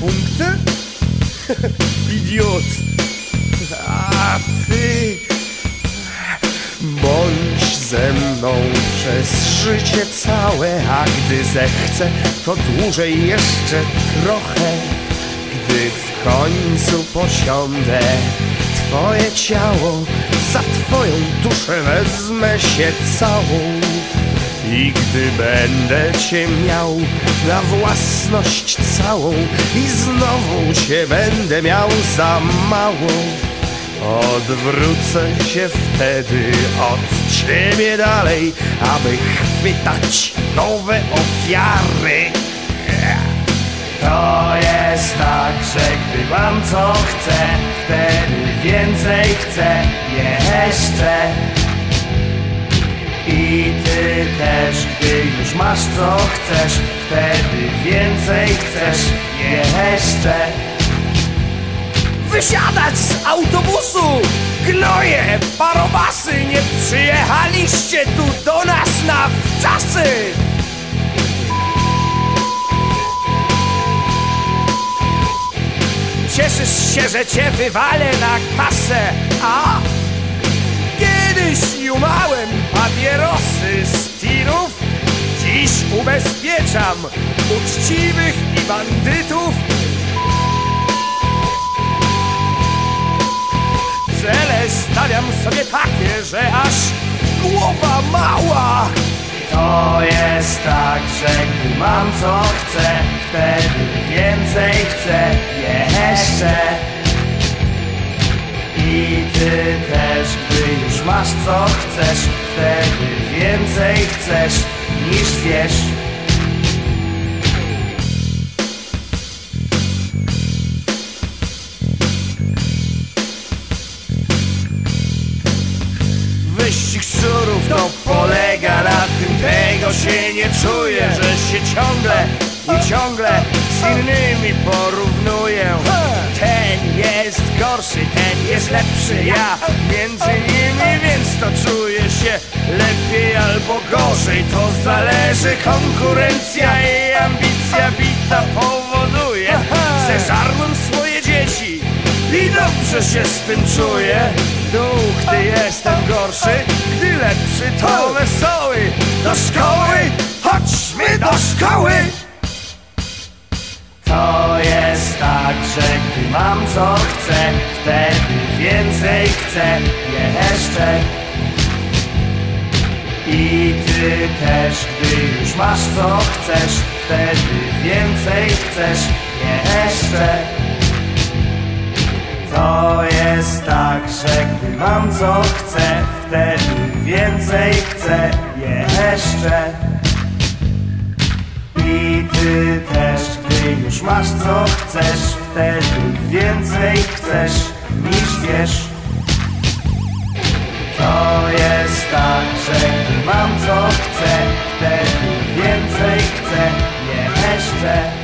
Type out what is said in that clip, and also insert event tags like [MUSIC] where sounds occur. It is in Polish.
punkty? [LAUGHS] Idiot. A ty... Bądź ze mną przez życie całe, a gdy zechcę, to dłużej jeszcze trochę. Gdy w końcu posiądę Twoje ciało, za Twoją duszę wezmę się całą. I gdy będę Cię miał na własność całą i znowu Cię będę miał za mało, odwrócę się wtedy od Ciebie dalej, aby chwytać nowe ofiary. To jest tak, że gdy mam co chcę, wtedy więcej chcę jeszcze. Też, gdy już masz co chcesz, wtedy więcej chcesz jeszcze. Wysiadać z autobusu! Gnoje, parobasy, nie przyjechaliście tu do nas na wczasy! Cieszysz się, że cię wywalę na kasę, a? Kiedyś jumałem ubezpieczam uczciwych i bandytów. Cele stawiam sobie takie, że aż głowa mała. To jest tak, że gdy mam co chcę Wtedy więcej chcę jeszcze. I ty też, gdy już masz co chcesz Wtedy więcej chcesz niż wiesz. Wyścig szczurów to polega na tym Tego się nie czuję, że się ciągle i ciągle z innymi porównuję. Ten jest gorszy, ten jest lepszy Ja między nimi, więc to czuję się albo gorzej To zależy, konkurencja i ambicja bita powoduje Zeżarłem swoje dzieci i dobrze się z tym czuję. Tu, gdy jestem gorszy, gdy lepszy to wesoły. Do szkoły, chodźmy do szkoły. To jest tak, że gdy mam co chcę, wtedy więcej chcę. Jeszcze. I ty też, gdy już masz co chcesz, wtedy więcej chcesz jeszcze. To jest tak, że gdy mam co chcę, wtedy więcej chcę jeszcze. I ty też, gdy już masz co chcesz, wtedy więcej chcesz niż gdy